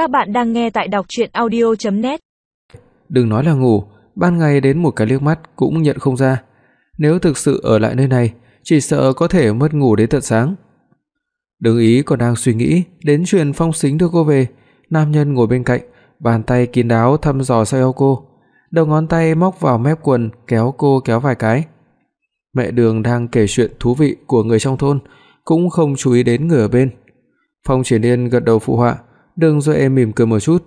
Các bạn đang nghe tại đọc audio net Đừng nói là ngủ, ban ngày đến một cái liếc mắt cũng nhận không ra. Nếu thực sự ở lại nơi này, chỉ sợ có thể mất ngủ đến tận sáng. Đừng ý còn đang suy nghĩ đến chuyện Phong Sính đưa cô về, nam nhân ngồi bên cạnh, bàn tay kín đáo thăm dò sau eo cô, đầu ngón tay móc vào mép quần kéo cô kéo vài cái. Mẹ Đường đang kể chuyện thú vị của người trong thôn, cũng không chú ý đến người ở bên. Phong Triển Điên gật đầu phụ họa, Đường Duệ mỉm cười một chút.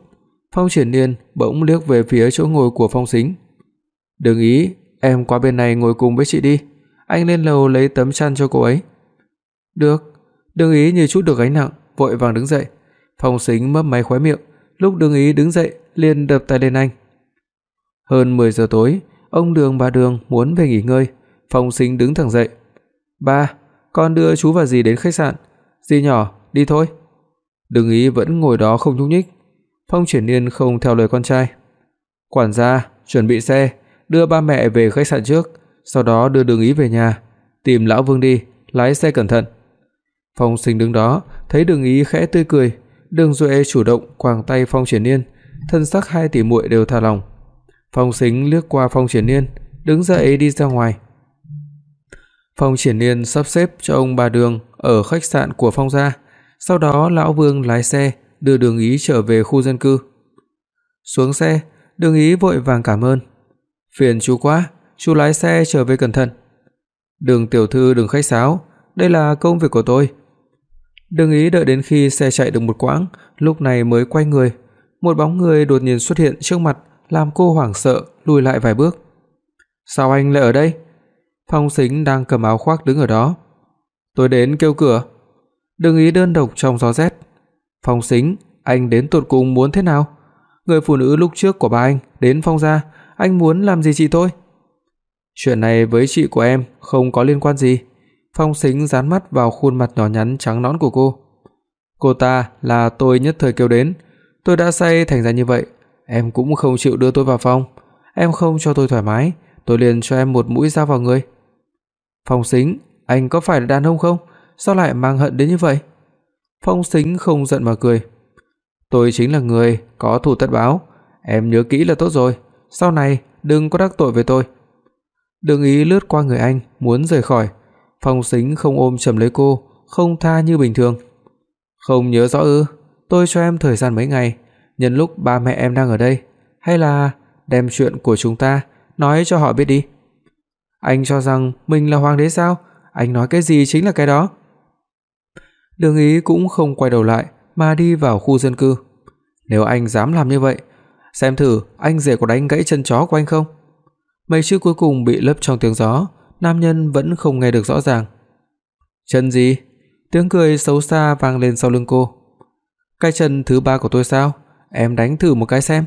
Phong Triển Nhiên bỗng liếc về phía chỗ ngồi của Phong Sính. "Đừng ý, em qua bên này ngồi cùng với chị đi, anh lên lầu lấy tấm chăn cho cô ấy." "Được." Đường Ý như chút được gánh nặng, vội vàng đứng dậy. Phong Sính mấp máy khóe miệng, lúc Đường Ý đứng dậy liền đập tay lên anh. Hơn 10 giờ tối, ông Đường bà Đường muốn về nghỉ ngơi, Phong Sính đứng thẳng dậy. "Ba, con đưa chú và dì đến khách sạn. Dì nhỏ, đi thôi." Đường Ý vẫn ngồi đó không nhúc nhích. Phong Triển Nhiên không theo lời con trai. "Quản gia, chuẩn bị xe, đưa ba mẹ về khách sạn trước, sau đó đưa Đường Ý về nhà, tìm lão Vương đi, lái xe cẩn thận." Phong Sinh đứng đó, thấy Đường Ý khẽ tươi cười, Đường Duệ chủ động quàng tay Phong Triển Nhiên, thân sắc hai tỷ muội đều thả lòng. Phong Sính liếc qua Phong Triển Nhiên, đứng dậy đi ra ngoài. Phong Triển Nhiên sắp xếp cho ông bà Đường ở khách sạn của Phong gia, sau đó lão Vương lái xe đưa Đường Ý trở về khu dân cư. Xuống xe, Đường Ý vội vàng cảm ơn. "Phiền chú quá, chú lái xe trở về cẩn thận." "Đường tiểu thư đừng khách sáo, đây là công việc của tôi." Đường Ý đợi đến khi xe chạy được một quãng, lúc này mới quay người, một bóng người đột nhiên xuất hiện trước mặt, làm cô hoảng sợ lùi lại vài bước. "Sao anh lại ở đây?" Phong Sính đang cầm áo khoác đứng ở đó. "Tôi đến kêu cửa." Đừng ý đơn độc trong gió rét. "Phong Sính, anh đến tụt cùng muốn thế nào? Người phụ nữ lúc trước của ba anh đến Phong gia, anh muốn làm gì chị tôi?" "Chuyện này với chị của em không có liên quan gì." Phong Sính dán mắt vào khuôn mặt nhỏ nhắn trắng nõn của cô. "Cô ta là tôi nhất thời kêu đến, tôi đã say thành ra như vậy, em cũng không chịu đưa tôi vào phòng, em không cho tôi thoải mái, tôi liền cho em một mũi dao vào người." "Phong Sính, anh có phải là đàn ông không? Sao lại mang hận đến như vậy?" Phong Sính không giận mà cười. "Tôi chính là người có thù tất báo, em nhớ kỹ là tốt rồi, sau này đừng có đắc tội với tôi." Đường Ý lướt qua người anh, muốn rời khỏi. Phong Sính không ôm chầm lấy cô, không tha như bình thường. "Không nhớ rõ ư? Tôi cho em thời gian mấy ngày, nhân lúc ba mẹ em đang ở đây, hay là đem chuyện của chúng ta nói cho họ biết đi." Anh cho rằng mình là hoàng đế sao? Anh nói cái gì chính là cái đó. Đường Ý cũng không quay đầu lại mà đi vào khu dân cư. Nếu anh dám làm như vậy, xem thử anh rể có đánh gãy chân chó của anh không? Mấy chữ cuối cùng bị lấp trong tiếng gió, nam nhân vẫn không nghe được rõ ràng. "Chân gì?" Tiếng cười xấu xa vang lên sau lưng cô. "Cái chân thứ ba của tôi sao? Em đánh thử một cái xem."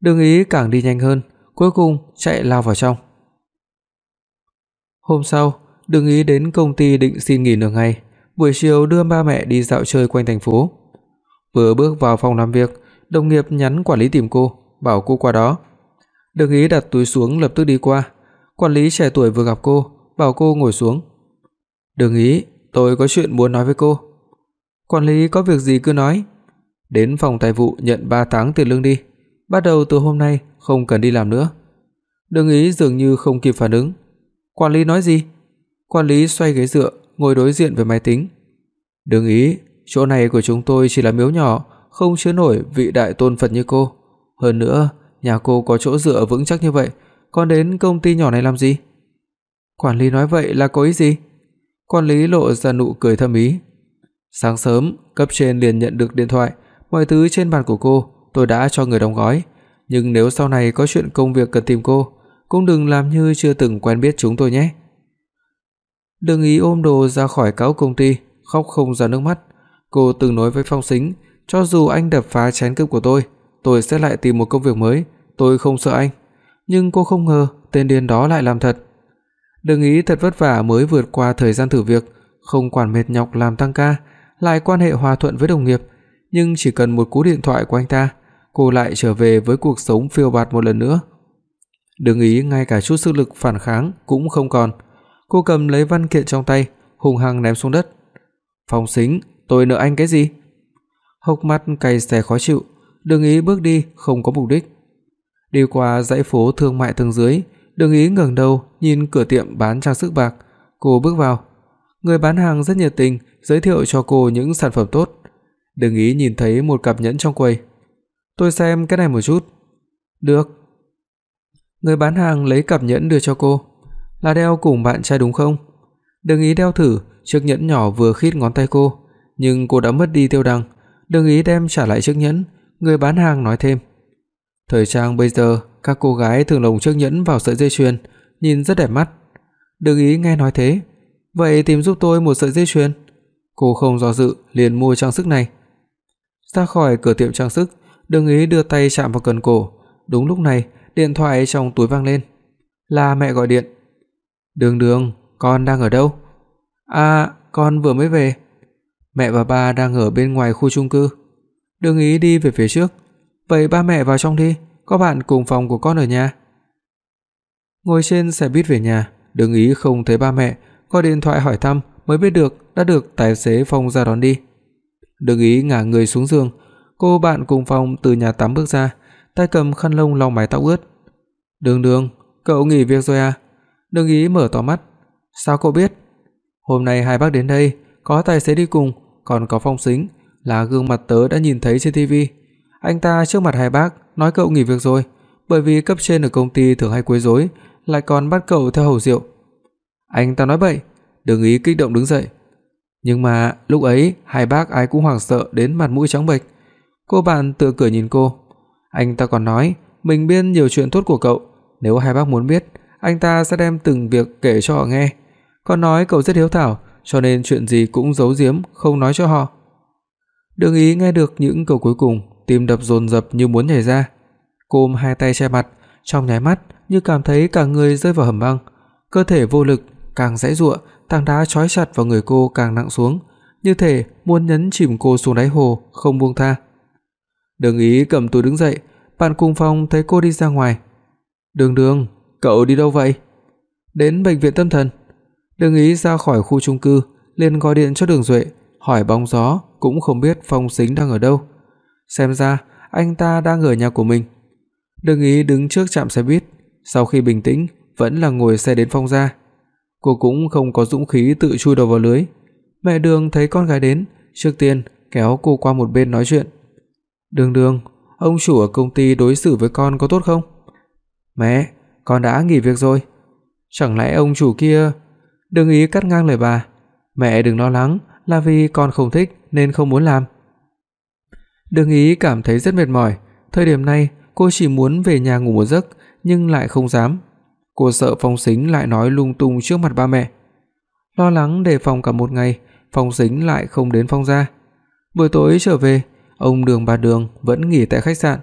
Đường Ý càng đi nhanh hơn, cuối cùng chạy lao vào trong. Hôm sau, Đường Ý đến công ty định xin nghỉ nửa ngày, buổi chiều đưa ba mẹ đi dạo chơi quanh thành phố. Vừa bước vào phòng làm việc, đồng nghiệp nhắn quản lý tìm cô, bảo cô qua đó. Đường Ý đặt túi xuống lập tức đi qua. Quản lý trẻ tuổi vừa gặp cô, bảo cô ngồi xuống. "Đường Ý, tôi có chuyện muốn nói với cô." "Quản lý có việc gì cứ nói." "Đến phòng tài vụ nhận 3 tháng tiền lương đi, bắt đầu từ hôm nay không cần đi làm nữa." Đường Ý dường như không kịp phản ứng. "Quản lý nói gì?" Quản lý xoay ghế dựa, ngồi đối diện với máy tính. "Đường Ý, chỗ này của chúng tôi chỉ là miếu nhỏ, không chứa nổi vị đại tôn Phật như cô. Hơn nữa, nhà cô có chỗ dựa vững chắc như vậy, còn đến công ty nhỏ này làm gì?" Quản lý nói vậy là có ý gì? Quản lý lộ ra nụ cười thâm ý. Sáng sớm, cấp trên liền nhận được điện thoại, mọi thứ trên bàn của cô tôi đã cho người đóng gói, nhưng nếu sau này có chuyện công việc cần tìm cô, cũng đừng làm như chưa từng quen biết chúng tôi nhé. Đường Ý ôm đồ ra khỏi cáo công ty, khóc không ra nước mắt. Cô từng nói với Phong Sính, cho dù anh đập phá chén cơm của tôi, tôi sẽ lại tìm một công việc mới, tôi không sợ anh. Nhưng cô không ngờ tên điên đó lại làm thật. Đường Ý thật vất vả mới vượt qua thời gian thử việc, không quản mệt nhọc làm tăng ca, lại quan hệ hòa thuận với đồng nghiệp, nhưng chỉ cần một cú điện thoại của anh ta, cô lại trở về với cuộc sống phiêu bạt một lần nữa. Đường Ý ngay cả chút sức lực phản kháng cũng không còn. Cô cầm lấy văn kiện trong tay, hùng hăng ném xuống đất. "Phong Sính, tôi nợ anh cái gì?" hốc mắt cay xè khó chịu, Đường Ý bước đi không có mục đích. Đi qua dãy phố thương mại tầng dưới, Đường Ý ngẩng đầu nhìn cửa tiệm bán trang sức bạc, cô bước vào. Người bán hàng rất nhiệt tình, giới thiệu cho cô những sản phẩm tốt. Đường Ý nhìn thấy một cặp nhẫn trong quầy. "Tôi xem cái này một chút." "Được." Người bán hàng lấy cặp nhẫn đưa cho cô. "Là đeo cùng bạn trai đúng không?" Đường Ý đeo thử, chiếc nhẫn nhỏ vừa khít ngón tay cô, nhưng cô đã mất đi tiêu đằng. Đường Ý đem trả lại chiếc nhẫn, người bán hàng nói thêm: "Thời trang bây giờ, các cô gái thường lồng chiếc nhẫn vào sợi dây chuyền, nhìn rất đẹp mắt." Đường Ý nghe nói thế, "Vậy tìm giúp tôi một sợi dây chuyền." Cô không do dự liền mua trang sức này. Ra khỏi cửa tiệm trang sức, Đường Ý đưa tay chạm vào cần cổ, đúng lúc này, điện thoại trong túi vang lên. Là mẹ gọi điện. "Đường Đường, con đang ở đâu?" "À, con vừa mới về." Mẹ và ba đang ở bên ngoài khu chung cư. Đường Ý đi về phía trước. "Vậy ba mẹ vào trong đi, có bạn cùng phòng của con ở nhà." Ngồi trên xe buýt về nhà, Đường Ý không thấy ba mẹ, gọi điện thoại hỏi thăm mới biết được đã được tài xế Phong ra đón đi. Đường Ý ngả người xuống giường, cô bạn cùng phòng từ nhà tắm bước ra, tay cầm khăn lông lau mái tóc ướt. "Đường Đường, cậu nghỉ việc rồi à?" Đương Ý mở to mắt. "Sao cậu biết?" "Hôm nay hai bác đến đây, có tài xế đi cùng, còn có Phong Sính, là gương mặt tớ đã nhìn thấy trên tivi. Anh ta trước mặt hai bác nói cậu nghỉ việc rồi, bởi vì cấp trên ở công ty thường hay quấy rối, lại còn bắt cậu theo hầu rượu." Anh ta nói bậy, Đường Ý kích động đứng dậy. Nhưng mà lúc ấy hai bác ai cũng hoảng sợ đến mặt mũi trắng bệch. Cô bạn tựa cười nhìn cô. Anh ta còn nói mình biết nhiều chuyện tốt của cậu, nếu hai bác muốn biết, anh ta sẽ đem từng việc kể cho họ nghe. Còn nói cậu rất hiếu thảo, cho nên chuyện gì cũng giấu giếm không nói cho họ. Đường Ý nghe được những câu cuối cùng, tim đập dồn dập như muốn nhảy ra. Cô ôm hai tay che mặt, trong nháy mắt như cảm thấy cả người rơi vào hầm băng, cơ thể vô lực, càng giãy giụa, tảng đá trói chặt vào người cô càng nặng xuống, như thể muốn nhấn chìm cô xuống đáy hồ không buông tha. Đường Ý cầm túi đứng dậy, bạn cùng phòng thấy cô đi ra ngoài. "Đường Đường, cậu đi đâu vậy?" "Đến bệnh viện tâm thần." Đường Ý ra khỏi khu chung cư, liền gọi điện cho Đường Duệ, hỏi bóng gió, cũng không biết Phong Sính đang ở đâu. Xem ra anh ta đang ở nhà của mình. Đường Ý đứng trước trạm xe buýt, sau khi bình tĩnh vẫn là ngồi xe đến Phong gia. Cô cũng không có dũng khí tự chui đầu vào lưới. Mẹ Đường thấy con gái đến, trước tiên kéo cô qua một bên nói chuyện. "Đường Đường, ông chủ ở công ty đối xử với con có tốt không?" "Mẹ, con đã nghỉ việc rồi." "Chẳng lẽ ông chủ kia?" đừng Ý cắt ngang lời bà. "Mẹ đừng lo lắng, là vì con không thích nên không muốn làm." Đường Ý cảm thấy rất mệt mỏi, thời điểm này cô chỉ muốn về nhà ngủ một giấc nhưng lại không dám. Cô sợ Phong Sính lại nói lung tung trước mặt ba mẹ. Lo lắng đề phòng cả một ngày, Phong Sính lại không đến Phong gia. Buổi tối trở về, ông Đường bà Đường vẫn nghỉ tại khách sạn,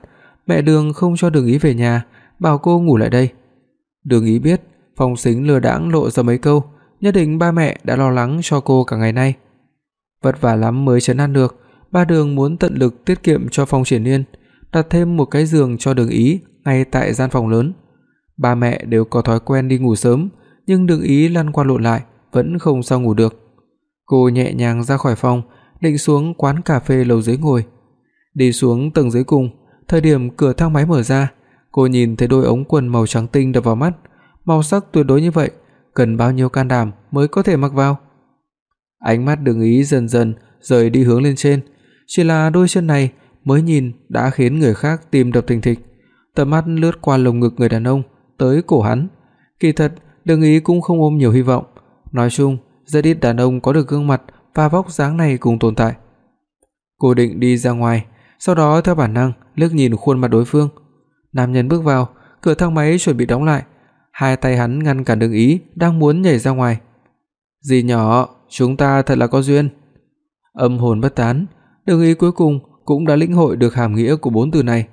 mẹ Đường không cho Đường Ý về nhà, bảo cô ngủ lại đây. Đường Ý biết Phong Sính lừa đãng lộ ra mấy câu, nhất định ba mẹ đã lo lắng cho cô cả ngày nay. Vất vả lắm mới trấn an được, ba Đường muốn tận lực tiết kiệm cho Phong Triển Nhiên, đặt thêm một cái giường cho Đường Ý ngay tại gian phòng lớn. Ba mẹ đều có thói quen đi ngủ sớm, nhưng Đường Ý lăn qua lộn lại vẫn không sao ngủ được. Cô nhẹ nhàng ra khỏi phòng, định xuống quán cà phê lầu dưới ngồi. Đi xuống tầng dưới cùng, thời điểm cửa thang máy mở ra, cô nhìn thấy đôi ống quần màu trắng tinh đập vào mắt, màu sắc tuyệt đối như vậy, cần bao nhiêu can đảm mới có thể mặc vào. Ánh mắt Đường Ý dần dần rời đi hướng lên trên, chỉ là đôi chân này mới nhìn đã khiến người khác tim đập thình thịch. Tầm mắt lướt qua lồng ngực người đàn ông, tới cổ hắn. Kỳ thật, Đường Ý cũng không ôm nhiều hy vọng, nói chung, rất ít đàn ông có được gương mặt và vóc dáng này cùng tồn tại. Cô định đi ra ngoài, sau đó theo bản năng liếc nhìn khuôn mặt đối phương. Nam nhân bước vào, cửa thang máy chuẩn bị đóng lại, hai tay hắn ngăn cản Đường Ý đang muốn nhảy ra ngoài. "Dì nhỏ, chúng ta thật là có duyên." Âm hồn bất tán, Đường Ý cuối cùng cũng đã lĩnh hội được hàm nghĩa của bốn từ này.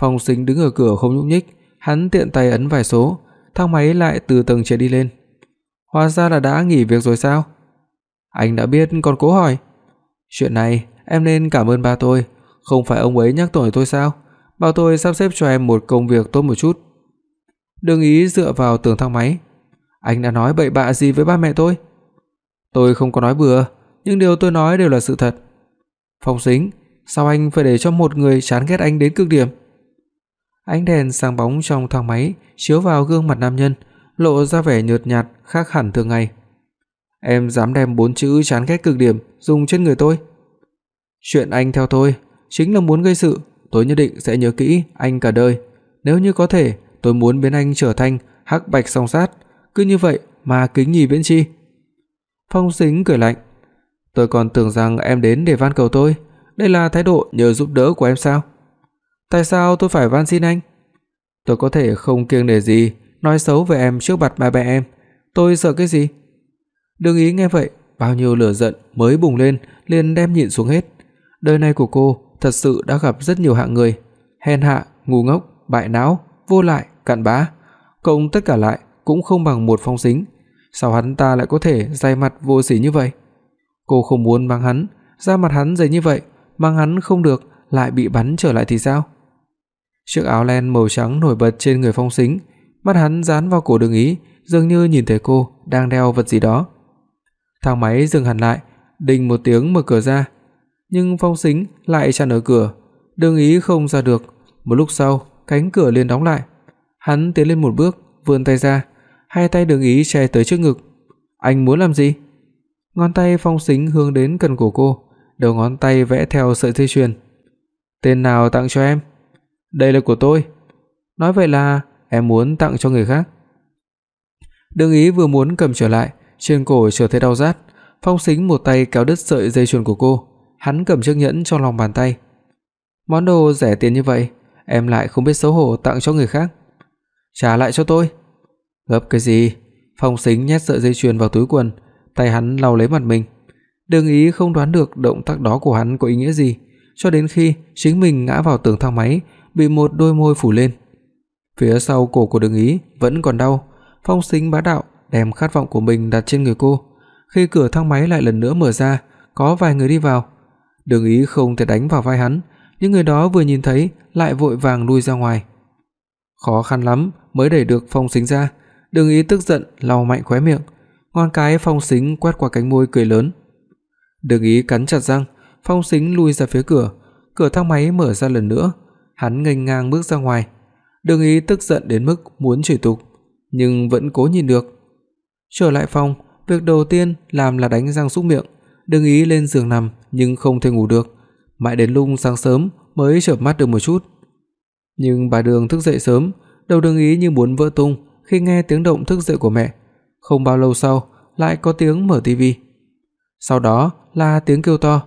Phong Sính đứng ở cửa không nhúc nhích, Hắn tiện tay ấn vài số, thang máy lại từ tầng trên đi lên. Hóa ra là đã nghỉ việc rồi sao? Anh đã biết còn cố hỏi. Chuyện này em nên cảm ơn ba tôi, không phải ông ấy nhắc tội tôi sao? Bảo tôi sắp xếp cho em một công việc tốt một chút. Đừng ý dựa vào tường thang máy. Anh đã nói bậy bạ gì với ba mẹ tôi? Tôi không có nói bừa, nhưng điều tôi nói đều là sự thật. Phong Sính, sao anh phải để cho một người chán ghét anh đến cực điểm? Ánh đèn sáng bóng trong thang máy chiếu vào gương mặt nam nhân, lộ ra vẻ nhợt nhạt khác hẳn thường ngày. Em dám đem bốn chữ chán ghét cực điểm dùng trên người tôi? Chuyện anh theo tôi chính là muốn gây sự, tôi nhất định sẽ nhớ kỹ anh cả đời. Nếu như có thể, tôi muốn biến anh trở thành hắc bạch song sát, cứ như vậy mà kính nhì viễn chi. Phong Sính cười lạnh, tôi còn tưởng rằng em đến để van cầu tôi, đây là thái độ nhờ giúp đỡ của em sao? Tại sao tôi phải van xin anh? Tôi có thể không kiêng nể gì nói xấu về em trước mặt ba mẹ em, tôi sợ cái gì? Đương ý nghe vậy, bao nhiêu lửa giận mới bùng lên liền đem nhịn xuống hết. Đời này của cô thật sự đã gặp rất nhiều hạng người, hèn hạ, ngu ngốc, bại não, vô lại, cặn bã, cộng tất cả lại cũng không bằng một phong sính, sao hắn ta lại có thể dày mặt vô sỉ như vậy? Cô không muốn mang hắn, da mặt hắn dày như vậy, mang hắn không được lại bị bắn trở lại thì sao? Chiếc áo len màu trắng nổi bật trên người Phong Sính, mắt hắn dán vào cổ Đường Ý, dường như nhìn thấy cô đang đeo vật gì đó. Thang máy dừng hẳn lại, đinh một tiếng mở cửa ra, nhưng Phong Sính lại chặn ở cửa, Đường Ý không ra được. Một lúc sau, cánh cửa liền đóng lại. Hắn tiến lên một bước, vươn tay ra, hai tay Đường Ý che tới trước ngực. "Anh muốn làm gì?" Ngón tay Phong Sính hướng đến cần cổ cô, đầu ngón tay vẽ theo sợi dây chuyền. "Tên nào tặng cho em?" "Đây là của tôi." Nói vậy là em muốn tặng cho người khác. Đường Ý vừa muốn cầm trở lại, trên cổ chợt thấy đau rát, Phong Sính một tay kéo đứt sợi dây chuyền của cô, hắn cầm chiếc nhẫn trong lòng bàn tay. "Món đồ rẻ tiền như vậy, em lại không biết xấu hổ tặng cho người khác. Trả lại cho tôi." "Gấp cái gì?" Phong Sính nhét sợi dây chuyền vào túi quần, tay hắn lau lấy mặt mình. Đường Ý không đoán được động tác đó của hắn có ý nghĩa gì, cho đến khi chính mình ngã vào tường thang máy, bị một đôi môi phủ lên. Phía sau cổ của Đường Ý vẫn còn đau, Phong Sính bá đạo đem khát vọng của mình đặt trên người cô. Khi cửa thang máy lại lần nữa mở ra, có vài người đi vào. Đường Ý không thể đánh vào vai hắn, những người đó vừa nhìn thấy lại vội vàng lui ra ngoài. Khó khăn lắm mới đẩy được Phong Sính ra, Đường Ý tức giận lau mạnh khóe miệng, ngón cái Phong Sính quét qua cánh môi cười lớn. Đường Ý cắn chặt răng, Phong Sính lui ra phía cửa, cửa thang máy mở ra lần nữa, hắn nghênh ngang bước ra ngoài. Đường Ý tức giận đến mức muốn chửi tục, nhưng vẫn cố nhìn được. Trở lại phòng, việc đầu tiên làm là đánh răng súc miệng, đương Ý lên giường nằm nhưng không thể ngủ được, mãi đến lúc sáng sớm mới chợp mắt được một chút. Nhưng bà Đường thức dậy sớm, đầu Đường Ý như muốn vỡ tung khi nghe tiếng động thức dậy của mẹ. Không bao lâu sau, lại có tiếng mở tivi. Sau đó là tiếng kêu to,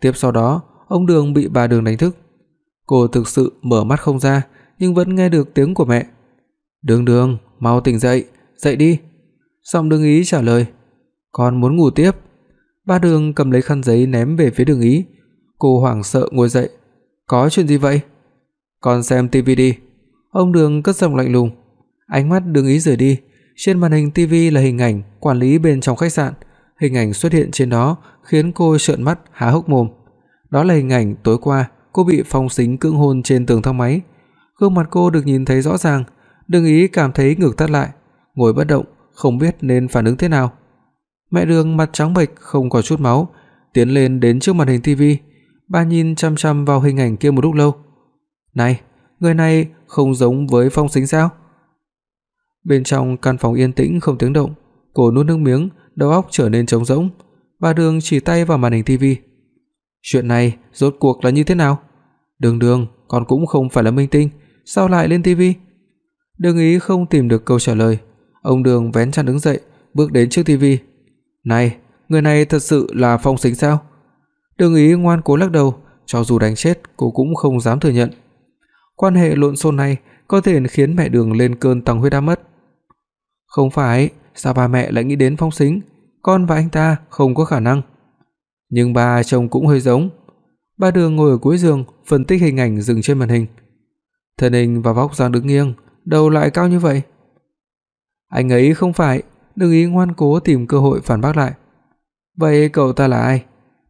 tiếp sau đó, ông Đường bị bà Đường đánh thức. Cô thực sự mở mắt không ra, nhưng vẫn nghe được tiếng của mẹ. "Đường Đường, mau tỉnh dậy, dậy đi." Giọng Đường Ý trả lời, "Con muốn ngủ tiếp." Ba Đường cầm lấy khăn giấy ném về phía Đường Ý. Cô hoảng sợ ngồi dậy, "Có chuyện gì vậy?" "Con xem tivi đi." Ông Đường cất giọng lạnh lùng. Ánh mắt Đường Ý rời đi, trên màn hình tivi là hình ảnh quản lý bên trong khách sạn, hình ảnh xuất hiện trên đó khiến cô trợn mắt há hốc mồm. Đó là hình ảnh tối qua cô bị Phong Sính cưỡng hôn trên tường thang máy. Gương mặt cô được nhìn thấy rõ ràng, Đường Ý cảm thấy ngực thắt lại, ngồi bất động, không biết nên phản ứng thế nào. Mẹ Đường mặt trắng bệch không có chút máu, tiến lên đến trước màn hình tivi, bà nhìn chăm chăm vào hình ảnh kia một lúc lâu. "Này, người này không giống với Phong Sính sao?" Bên trong căn phòng yên tĩnh không tiếng động, cô nuốt nước miếng, đầu óc trở nên trống rỗng. Bà Đường chỉ tay vào màn hình tivi. "Chuyện này rốt cuộc là như thế nào?" "Đường Đường, con cũng không phải là minh tinh, sao lại lên tivi?" Đường Ý không tìm được câu trả lời, ông Đường vén chăn đứng dậy, bước đến trước tivi. "Này, người này thật sự là Phong Sính sao?" Đường Ý ngoan cố lắc đầu, cho dù đánh chết cô cũng không dám thừa nhận. Quan hệ lộn xộn này có thể khiến mẹ Đường lên cơn tăng huyết áp mất. Không phải, sao ba mẹ lại nghĩ đến Phong Sính, con và anh ta không có khả năng. Nhưng ba trông cũng hơi giống. Ba Đường ngồi ở cuối giường, phân tích hình ảnh dừng trên màn hình. Thân hình và vóc dáng đứng nghiêng, đầu lại cao như vậy. Anh ấy không phải, đừng ý ngoan cố tìm cơ hội phản bác lại. Vậy cậu ta là ai?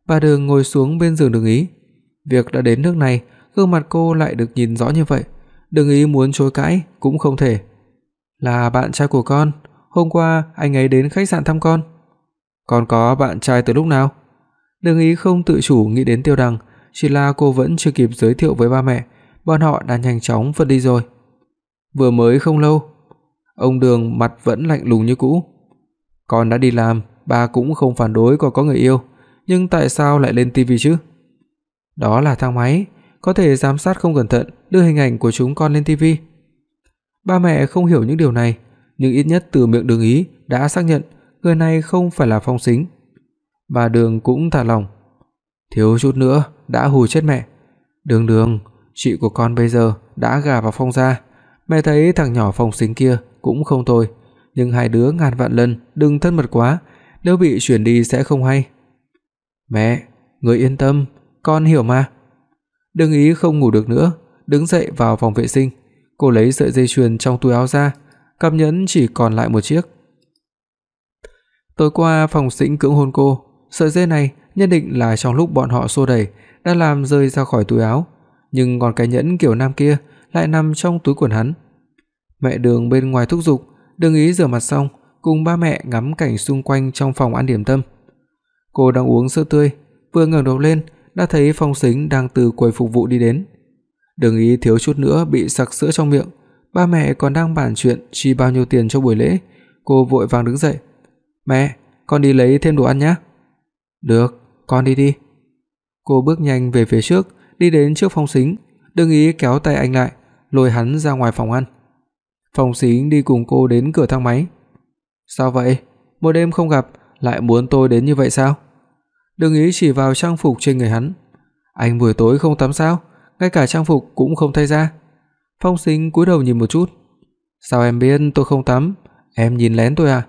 bà Đường ngồi xuống bên giường Đường Ý. Việc đã đến nước này, gương mặt cô lại được nhìn rõ như vậy, Đường Ý muốn chối cãi cũng không thể. Là bạn trai của con, hôm qua anh ấy đến khách sạn thăm con. Con có bạn trai từ lúc nào? Đường Ý không tự chủ nghĩ đến Tiêu Đằng, chỉ là cô vẫn chưa kịp giới thiệu với ba mẹ, bọn họ đã nhanh chóng vượt đi rồi. Vừa mới không lâu, ông Đường mặt vẫn lạnh lùng như cũ. Con đã đi làm, ba cũng không phản đối con có người yêu, nhưng tại sao lại lên tivi chứ? Đó là thang máy, có thể giám sát không cẩn thận đưa hình ảnh của chúng con lên tivi. Ba mẹ không hiểu những điều này, nhưng ít nhất từ miệng Đường Ý đã xác nhận người này không phải là Phong Sính. Bà Đường cũng thả lòng. Thiếu chút nữa đã hù chết mẹ. Đường Đường, chị của con bây giờ đã gả vào Phong gia, mẹ thấy thằng nhỏ Phong Sính kia cũng không tồi, nhưng hai đứa ngàn vạn lần đừng thân mật quá, nếu bị chuyển đi sẽ không hay. Mẹ, người yên tâm, con hiểu mà. Đường Ý không ngủ được nữa, đứng dậy vào phòng vệ sinh, cô lấy sợi dây chuyền trong túi áo ra, cặp nhẫn chỉ còn lại một chiếc. Tối qua phòng Sĩnh cưỡng hôn cô, sợi dây này nhất định là trong lúc bọn họ xô đẩy đã làm rơi ra khỏi túi áo, nhưng còn cái nhẫn kiểu nam kia lại nằm trong túi quần hắn. Mẹ Đường bên ngoài thúc giục, Đương Ý rửa mặt xong, cùng ba mẹ ngắm cảnh xung quanh trong phòng ăn điểm tâm. Cô đang uống sữa tươi, vừa ngẩng đầu lên đã thấy Phong Sính đang từ quầy phục vụ đi đến. Đương Ý thiếu chút nữa bị sặc sữa trong miệng, ba mẹ còn đang bàn chuyện chi bao nhiêu tiền cho buổi lễ, cô vội vàng đứng dậy. "Mẹ, con đi lấy thêm đồ ăn nhé." "Được, con đi đi." Cô bước nhanh về phía trước, đi đến trước Phong Sính, đương Ý kéo tay anh lại, lôi hắn ra ngoài phòng ăn. Phong Sính đi cùng cô đến cửa thang máy. "Sao vậy? Một đêm không gặp, lại muốn tôi đến như vậy sao?" Đừng Ý chỉ vào trang phục trên người hắn. "Anh buổi tối không tắm sao? Ngay cả trang phục cũng không thay ra?" Phong Sính cúi đầu nhìn một chút. "Sao em biết tôi không tắm? Em nhìn lén tôi à?"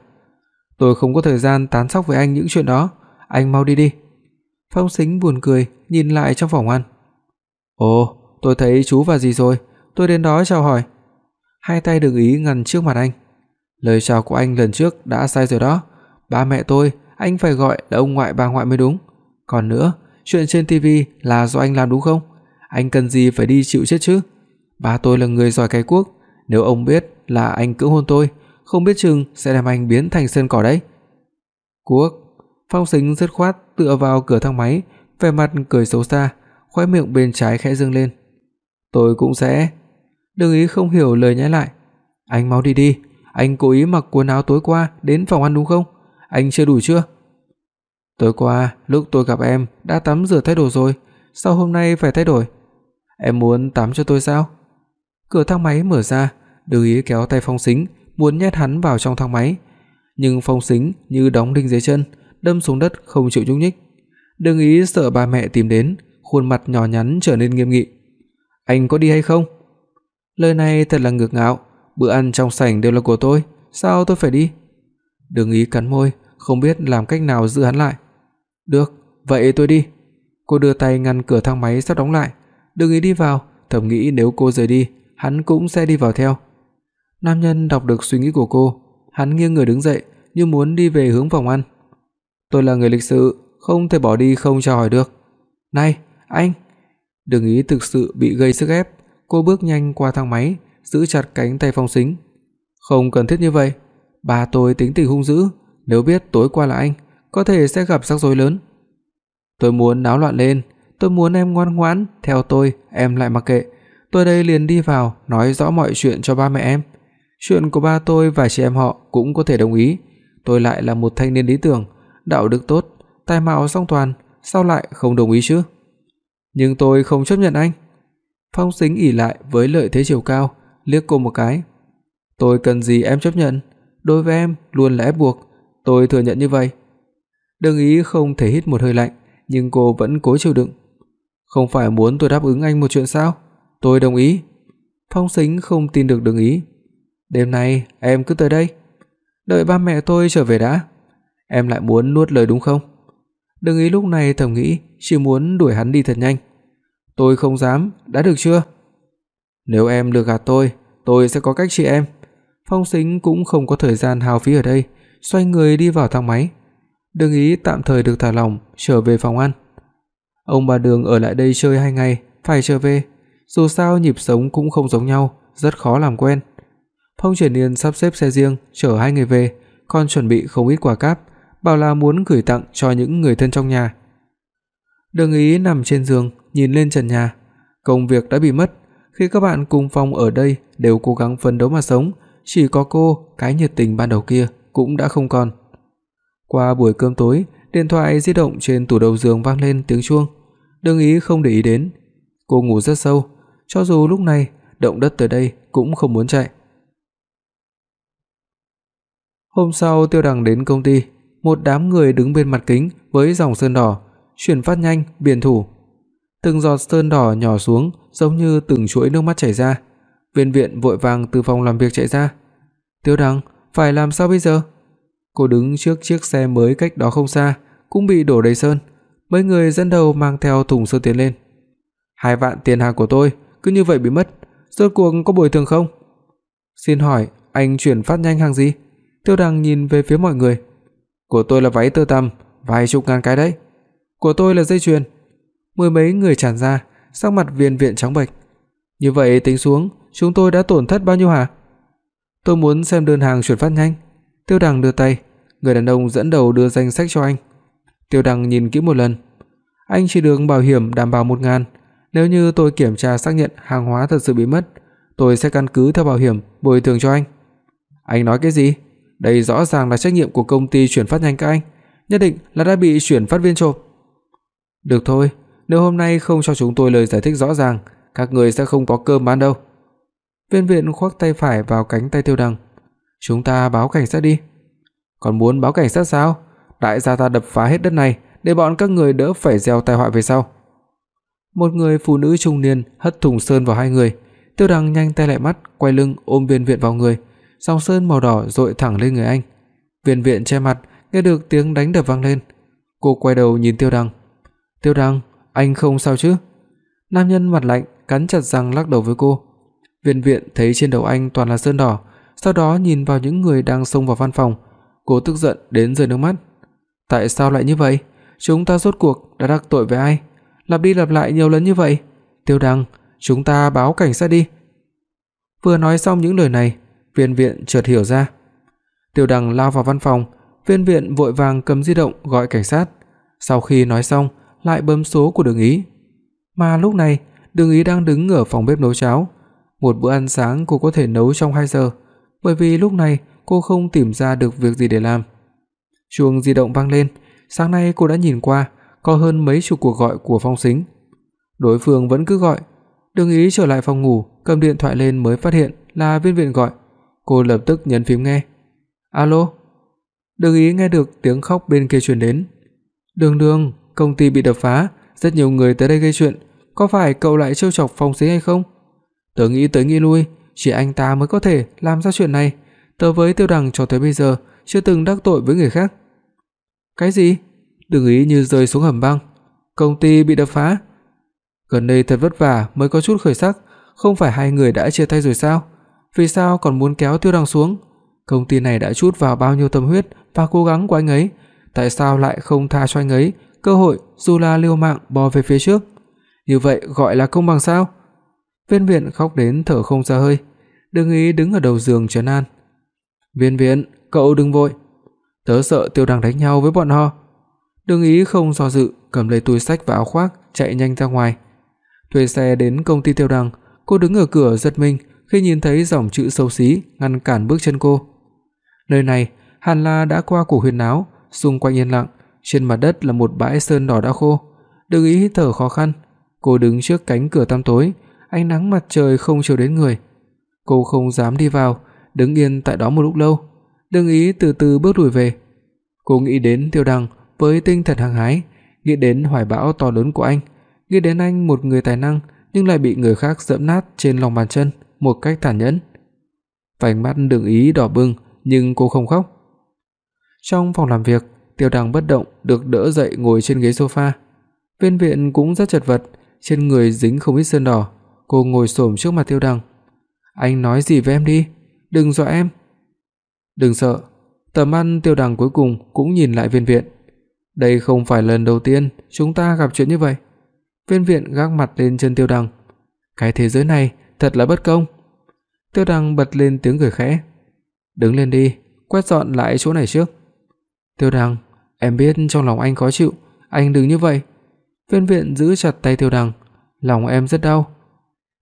"Tôi không có thời gian tán sóc với anh những chuyện đó, anh mau đi đi." Phong Sính buồn cười nhìn lại trong phòng ăn. "Ồ, tôi thấy chú và gì rồi, tôi đến đó chào hỏi." Hai tay Đường Ý ngăn trước mặt anh. "Lời chào của anh lần trước đã sai rồi đó, ba mẹ tôi anh phải gọi là ông ngoại bà ngoại mới đúng. Còn nữa, chuyện trên tivi là do anh làm đúng không? Anh cần gì phải đi chịu chết chứ? Ba tôi là người giỏi cái cuốc, nếu ông biết là anh cưỡng hôn tôi, không biết chừng sẽ làm anh biến thành sơn cỏ đấy." Cuốc, Phong Sính dứt khoát tựa vào cửa thang máy, vẻ mặt cười xấu xa, khóe miệng bên trái khẽ dương lên. "Tôi cũng sẽ." Đừng ý không hiểu lời nhái lại. "Anh mau đi đi, anh cố ý mặc quần áo tối qua đến phòng ăn đúng không? Anh chưa đủ chưa?" "Tối qua, lúc tôi gặp em đã tắm rửa thay đồ rồi, sao hôm nay phải thay đổi? Em muốn tắm cho tôi sao?" Cửa thang máy mở ra, Đường Ý kéo tay Phong Sính, muốn nhét hắn vào trong thang máy, nhưng Phong Sính như đóng đinh dưới chân, đâm xuống đất không chịu nhúc nhích. Đường Ý sợ ba mẹ tìm đến, khuôn mặt nhỏ nhắn trở nên nghiêm nghị. "Anh có đi hay không?" Lời này thật là ngược ngạo, bữa ăn trong sảnh đều là của tôi, sao tôi phải đi? Đường Ý cắn môi, không biết làm cách nào giữ hắn lại. "Được, vậy tôi đi." Cô đưa tay ngăn cửa thang máy sắp đóng lại, Đường Ý đi vào, thầm nghĩ nếu cô rời đi, hắn cũng sẽ đi vào theo. Nam nhân đọc được suy nghĩ của cô, hắn nghiêng người đứng dậy, như muốn đi về hướng phòng ăn. "Tôi là người lịch sự, không thể bỏ đi không chào hỏi được." "Này, anh." Đường Ý thực sự bị gây sức ép, cô bước nhanh qua thang máy, giữ chặt cánh tay Phong Sính. "Không cần thiết như vậy, ba tôi tính tình hung dữ, nếu biết tối qua là anh, có thể sẽ gặp rắc rối lớn." "Tôi muốn náo loạn lên, tôi muốn em ngoan ngoãn theo tôi, em lại mặc kệ. Tôi đây liền đi vào nói rõ mọi chuyện cho ba mẹ em. Chuyện của ba tôi và chị em họ cũng có thể đồng ý, tôi lại là một thanh niên lý tưởng, đạo đức tốt, tài mạo song toàn, sao lại không đồng ý chứ? Nhưng tôi không chấp nhận anh." Phong Sính ỷ lại với lợi thế chiều cao, liếc cô một cái. "Tôi cần gì em chấp nhận, đối với em luôn là ép buộc, tôi thừa nhận như vậy." Đương ý không thể hít một hơi lạnh, nhưng cô vẫn cố chịu đựng. "Không phải muốn tôi đáp ứng anh một chuyện sao? Tôi đồng ý." Phong Sính không tin được Đương ý. "Đêm nay em cứ tới đây, đợi ba mẹ tôi trở về đã." Em lại muốn nuốt lời đúng không? Đừng ý lúc này thầm nghĩ chỉ muốn đuổi hắn đi thật nhanh. Tôi không dám, đã được chưa? Nếu em lừa gạt tôi, tôi sẽ có cách trị em. Phong Sính cũng không có thời gian hao phí ở đây, xoay người đi vào thang máy. Đường ý tạm thời được thả lỏng, trở về phòng ăn. Ông bà Đường ở lại đây chơi 2 ngày, phải trở về, dù sao nhịp sống cũng không giống nhau, rất khó làm quen. Phong Triển Nhiên sắp xếp xe riêng chở hai người về, còn chuẩn bị không ít quà cáp, bảo là muốn gửi tặng cho những người thân trong nhà. Đường Ý nằm trên giường, nhìn lên trần nhà. Công việc đã bị mất, khi các bạn cùng phòng ở đây đều cố gắng phấn đấu mà sống, chỉ có cô, cái nhiệt tình ban đầu kia cũng đã không còn. Qua buổi cơm tối, điện thoại di động trên tủ đầu giường vang lên tiếng chuông. Đường Ý không để ý đến. Cô ngủ rất sâu, cho dù lúc này động đất tới đây cũng không muốn chạy. Hôm sau Tiêu Đằng đến công ty, một đám người đứng bên mặt kính với dòng sơn đỏ, chuyển phát nhanh, biển thủ. Từng giọt sơn đỏ nhỏ xuống giống như từng chuỗi nước mắt chảy ra. Viên Viện vội vàng từ phòng làm việc chạy ra. "Tiêu Đằng, phải làm sao bây giờ?" Cô đứng trước chiếc xe mới cách đó không xa, cũng bị đổ đầy sơn. Mấy người dẫn đầu mang theo thùng sơn tiến lên. "Hai vạn tiền hàng của tôi cứ như vậy bị mất, rốt cuộc có bồi thường không?" "Xin hỏi, anh chuyển phát nhanh hàng gì?" Tiêu Đằng nhìn về phía mọi người. "Của tôi là váy tơ tằm, vài chục ngàn cái đấy. Của tôi là dây chuyền." Mười mấy người tràn ra, sắc mặt Viên Viện trắng bệch. "Như vậy tính xuống, chúng tôi đã tổn thất bao nhiêu hả?" "Tôi muốn xem đơn hàng chuyển phát nhanh." Tiêu Đằng đưa tay, người đàn ông dẫn đầu đưa danh sách cho anh. Tiêu Đằng nhìn kỹ một lần. Anh chỉ được bảo hiểm đảm bảo 1000, nếu như tôi kiểm tra xác nhận hàng hóa thật sự bị mất, tôi sẽ căn cứ theo bảo hiểm bồi thường cho anh. Anh nói cái gì? Đây rõ ràng là trách nhiệm của công ty chuyển phát nhanh các anh, nhất định là đã bị chuyển phát viên trộm. Được thôi, nếu hôm nay không cho chúng tôi lời giải thích rõ ràng, các người sẽ không có cơm ăn đâu. Viên Viện khoác tay phải vào cánh tay Tiêu Đằng. Chúng ta báo cảnh sát đi. Còn muốn báo cảnh sát sao? Đại gia ta đập phá hết đất này để bọn các người đỡ phải gieo tai họa về sau. Một người phụ nữ trung niên hất thùng sơn vào hai người, Tiêu Đằng nhanh tay lại mắt, quay lưng ôm Viên Viện vào người, dòng sơn màu đỏ dội thẳng lên người anh. Viên Viện che mặt, nghe được tiếng đánh đập vang lên. Cô quay đầu nhìn Tiêu Đằng. "Tiêu Đăng, anh không sao chứ?" Nam nhân mặt lạnh cắn chặt răng lắc đầu với cô. Viên Viện thấy trên đầu anh toàn là sơn đỏ, sau đó nhìn vào những người đang xông vào văn phòng, cô tức giận đến rơi nước mắt. Tại sao lại như vậy? Chúng ta rốt cuộc đã đắc tội với ai? Lặp đi lặp lại nhiều lần như vậy. Tiêu Đăng, chúng ta báo cảnh sát đi. Vừa nói xong những lời này, Viên Viện chợt hiểu ra. Tiêu Đăng lao vào văn phòng, Viên Viện vội vàng cầm di động gọi cảnh sát. Sau khi nói xong, lại bấm số của Đường Ý. Mà lúc này, Đường Ý đang đứng ở phòng bếp nấu cháo. Một bữa ăn sáng cô có thể nấu trong 2 giờ, bởi vì lúc này cô không tìm ra được việc gì để làm. Chuông di động vang lên, sáng nay cô đã nhìn qua, có hơn mấy chục cuộc gọi của Phong Sính. Đối phương vẫn cứ gọi. Đường Ý trở lại phòng ngủ, cầm điện thoại lên mới phát hiện là Viên Viện gọi. Cô lập tức nhấn phím nghe. "Alo?" Đường Ý nghe được tiếng khóc bên kia truyền đến. "Đường Đường, công ty bị đập phá, rất nhiều người tới đây gây chuyện, có phải cậu lại trêu chọc Phong sĩ hay không?" Tớ nghĩ tới nghĩ lui, chỉ anh ta mới có thể làm ra chuyện này. Tớ với Tiêu Đằng cho tới bây giờ chưa từng đắc tội với người khác. Cái gì? Đừng ý như rơi xuống hầm băng. Công ty bị đập phá. Gần đây thật vất vả mới có chút khởi sắc, không phải hai người đã chia tay rồi sao? Vì sao còn muốn kéo Tiêu Đằng xuống? Công ty này đã chút vào bao nhiêu tâm huyết và cố gắng của anh ấy, tại sao lại không tha cho anh ấy cơ hội dù là liều mạng bò về phía trước? Như vậy gọi là công bằng sao? Viên Viện khóc đến thở không ra hơi. Đừng ý đứng ở đầu giường trấn an. "Viên Viện, cậu đừng vội. Tớ sợ Tiêu đăng đánh nhau với bọn họ." Đừng ý không do dự, cầm lấy túi xách và áo khoác, chạy nhanh ra ngoài. Thuê xe đến công ty Tiêu đăng cô đứng ở cửa giật mình khi nhìn thấy dòng chữ xấu xí ngăn cản bước chân cô. Nơi này hẳn là đã qua cuộc huyên náo, xung quanh yên lặng, trên mặt đất là một bãi sơn đỏ đã khô. Đừng ý hít thở khó khăn, cô đứng trước cánh cửa tăm tối, ánh nắng mặt trời không chiếu đến người. Cô không dám đi vào, đứng yên tại đó một lúc lâu, đừng ý từ từ bước lùi về. Cô nghĩ đến Tiêu đăng với tinh thần hăng hái, nghĩ đến hoài bão to lớn của anh, nghĩ đến anh một người tài năng nhưng lại bị người khác giẫm nát trên lòng bàn chân một cách tàn nhẫn. Vành mắt Đường Ý đỏ bừng, nhưng cô không khóc. Trong phòng làm việc, Tiêu Đằng bất động được đỡ dậy ngồi trên ghế sofa. Viên Viện cũng rất chật vật, trên người dính không ít sơn đỏ. Cô ngồi xổm trước mặt Tiêu Đằng. "Anh nói gì với em đi, đừng dọa em." "Đừng sợ." Tầm ăn Tiêu Đằng cuối cùng cũng nhìn lại Viên Viện. "Đây không phải lần đầu tiên chúng ta gặp chuyện như vậy." Viên Viện gác mặt lên chân Tiêu Đằng. "Cái thế giới này thật là bất công." Tiêu Đằng bật lên tiếng cười khẽ. "Đứng lên đi, quét dọn lại chỗ này trước." "Tiêu Đằng, em biết trong lòng anh khó chịu, anh đừng như vậy." Viên Viện giữ chặt tay Tiêu Đằng, lòng em rất đau.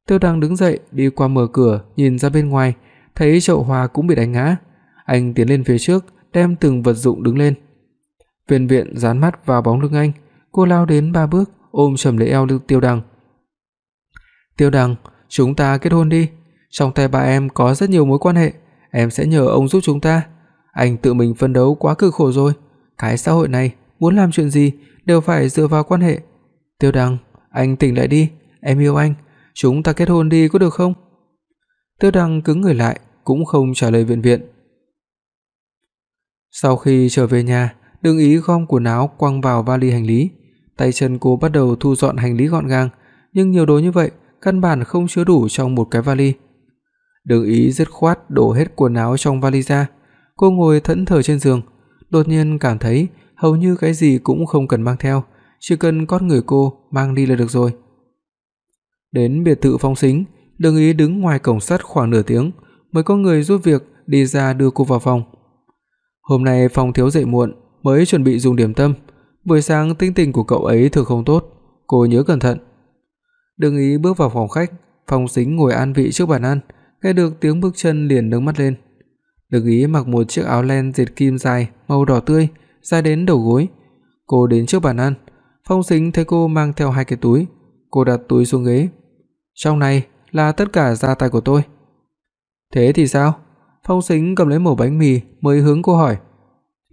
Tiêu Đằng đứng dậy, đi qua mở cửa, nhìn ra bên ngoài, thấy chậu hoa cũng bị đánh ngã. Anh tiến lên phía trước, đem từng vật dụng đứng lên. Viên Viện dán mắt vào bóng lưng anh, cô lao đến ba bước, ôm chầm lấy eo lưng Tiêu Đằng. "Tiêu Đằng, chúng ta kết hôn đi. Trong tay ba em có rất nhiều mối quan hệ, em sẽ nhờ ông giúp chúng ta. Anh tự mình phân đấu quá cực khổ rồi, cái xã hội này muốn làm chuyện gì đều phải dựa vào quan hệ. Tiêu Đằng, anh tỉnh lại đi, em yêu anh, chúng ta kết hôn đi có được không?" Tiêu Đằng cứng người lại, cũng không trả lời Viện Viện. Sau khi trở về nhà, Đương ý gom quần áo quăng vào vali hành lý, tay chân cô bắt đầu thu dọn hành lý gọn gàng, nhưng nhiều đồ như vậy căn bản không chứa đủ trong một cái vali. Đương ý dứt khoát đổ hết quần áo trong vali ra, cô ngồi thẫn thờ trên giường, đột nhiên cảm thấy hầu như cái gì cũng không cần mang theo, chỉ cần con người cô mang đi là được rồi. Đến biệt thự Phong Sính, đường ý đứng ngoài cổng sắt khoảng nửa tiếng, mới có người giúp việc đi ra đưa cô vào phòng. Hôm nay Phong thiếu dậy muộn, mới chuẩn bị dùng điểm tâm, buổi sáng tinh tình của cậu ấy thường không tốt, cô nhớ cẩn thận. đường ý bước vào phòng khách, Phong Sính ngồi an vị trước bàn ăn, nghe được tiếng bước chân liền đứng mắt lên. Lực ý mặc một chiếc áo len dệt kim dài màu đỏ tươi, dài đến đầu gối. Cô đến trước bàn ăn, Phong Sính thấy cô mang theo hai cái túi, cô đặt túi xuống ghế. Trong này là tất cả gia tài của tôi. Thế thì sao? Phong Sính cầm lấy một bánh mì mới hướng cô hỏi.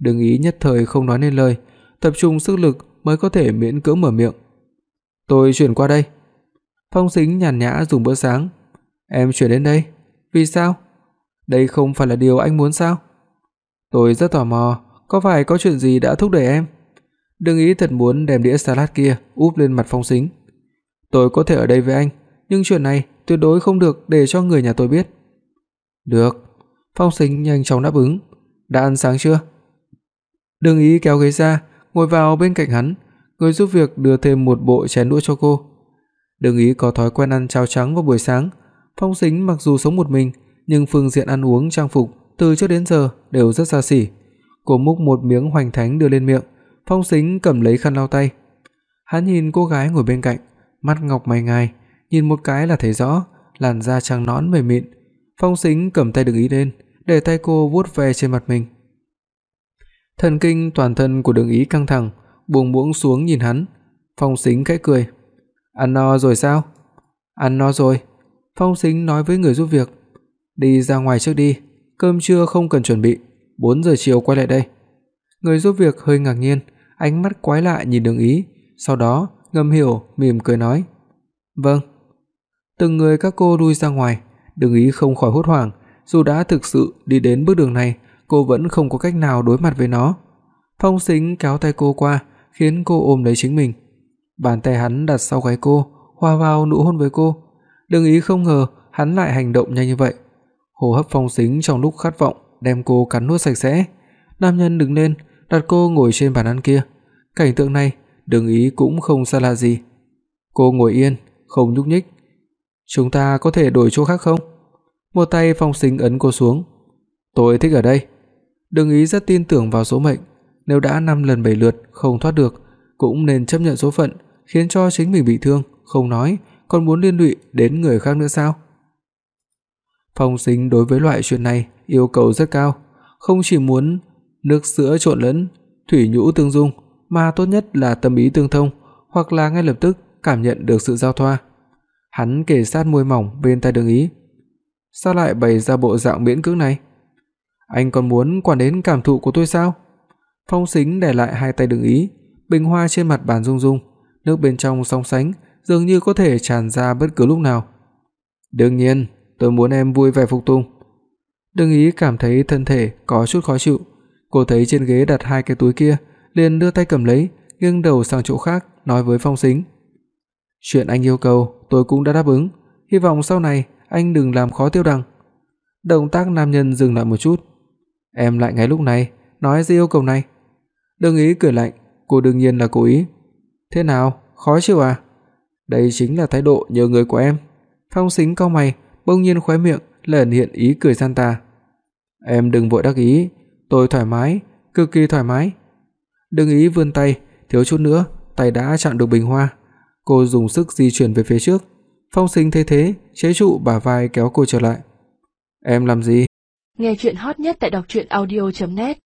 Đừng ý nhất thời không nói nên lời, tập trung sức lực mới có thể miễn cưỡng mở miệng. "Tôi chuyển qua đây." Phong Sính nhàn nhã dùng bữa sáng. "Em chuyển đến đây? Vì sao? Đây không phải là điều anh muốn sao?" "Tôi rất tò mò, có phải có chuyện gì đã thúc đẩy em?" Đừng ý thật muốn đem đĩa salad kia úp lên mặt Phong Sính. "Tôi có thể ở đây với anh, nhưng chuyện này tuyệt đối không được để cho người nhà tôi biết." "Được." Phong Sính nhanh chóng đáp ứng. "Đã ăn sáng chưa?" Đường Ý kéo ghế ra, ngồi vào bên cạnh hắn, người giúp việc đưa thêm một bộ chén đũa cho cô. Đường Ý có thói quen ăn cháo trắng vào buổi sáng, Phong Sính mặc dù sống một mình, nhưng phương diện ăn uống trang phục từ trước đến giờ đều rất xa xỉ. Cô múc một miếng hoành thánh đưa lên miệng, Phong Sính cầm lấy khăn lau tay. Hắn nhìn cô gái ngồi bên cạnh, mắt ngọc mày ngài, nhìn một cái là thấy rõ, làn da trắng nõn mềm mịn. Phong Sính cầm tay Đường Ý lên, để tay cô vuốt ve trên mặt mình. Thần kinh toàn thân của Đường Ý căng thẳng, buông muỗng xuống nhìn hắn. Phong Sính khẽ cười. "Ăn no rồi sao?" "Ăn no rồi." Phong Sính nói với người giúp việc. "Đi ra ngoài trước đi, cơm trưa không cần chuẩn bị, 4 giờ chiều quay lại đây." Người giúp việc hơi ngạc nhiên, ánh mắt quái lạ nhìn Đường Ý, sau đó ngầm hiểu mỉm cười nói: "Vâng." Từng người các cô lui ra ngoài, Đường Ý không khỏi hốt hoảng, dù đã thực sự đi đến bước đường này, cô vẫn không có cách nào đối mặt với nó. Phong Sính kéo tay cô qua, khiến cô ôm lấy chính mình. Bàn tay hắn đặt sau gáy cô, hòa vào nụ hôn với cô. đường ý không ngờ hắn lại hành động nhanh như vậy. Hô hấp Phong Sính trong lúc khát vọng đem cô cắn nuốt sạch sẽ. Nam nhân đứng lên, đặt cô ngồi trên bàn ăn kia. Cảnh tượng này, Đừng ý cũng không xa lạ gì. Cô ngồi yên, không nhúc nhích. "Chúng ta có thể đổi chỗ khác không?" Một tay Phong Sính ấn cô xuống. "Tôi thích ở đây." Đừng ý rất tin tưởng vào số mệnh, nếu đã 5 lần 7 lượt không thoát được, cũng nên chấp nhận số phận, khiến cho chính mình bị thương, không nói, còn muốn liên lụy đến người khác nữa sao? Phong Sính đối với loại chuyện này yêu cầu rất cao, không chỉ muốn nước sữa trộn lẫn, thủy nhũ tương dung, mà tốt nhất là tâm ý tương thông, hoặc là ngay lập tức cảm nhận được sự giao thoa. Hắn kề sát môi mỏng bên tai Đường Ý. Sao lại bày ra bộ dạng miễn cưỡng này? Anh còn muốn quản đến cảm thụ của tôi sao? Phong Sính để lại hai tay đường ý, bình hoa trên mặt bàn rung rung, nước bên trong sóng sánh, dường như có thể tràn ra bất cứ lúc nào. Đương nhiên, tôi muốn em vui vẻ phục tùng. Đừng ý cảm thấy thân thể có chút khó chịu, cô thấy trên ghế đặt hai cái túi kia, liền đưa tay cầm lấy, nghiêng đầu sang chỗ khác, nói với Phong Sính: "Chuyện anh yêu cầu, tôi cũng đã đáp ứng, hy vọng sau này anh đừng làm khó Tiêu Đằng." Động tác nam nhân dừng lại một chút, Em lại ngay lúc này nói ra yêu cầu này. Đừng ý cười lạnh, cô đương nhiên là cố ý. Thế nào, khó chịu à? Đây chính là thái độ nhờ người của em. Phong Sính cau mày, bỗng nhiên khóe miệng lẩn hiện ý cười gian tà. Em đừng vội đắc ý, tôi thoải mái, cực kỳ thoải mái. Đừng ý vươn tay, thiếu chút nữa tay đã chạm được bình hoa. Cô dùng sức di chuyển về phía trước. Phong Sinh thấy thế, chế trụ bả vai kéo cô trở lại. "Em làm gì?" Nghe truyện hot nhất tại doctruyenaudio.net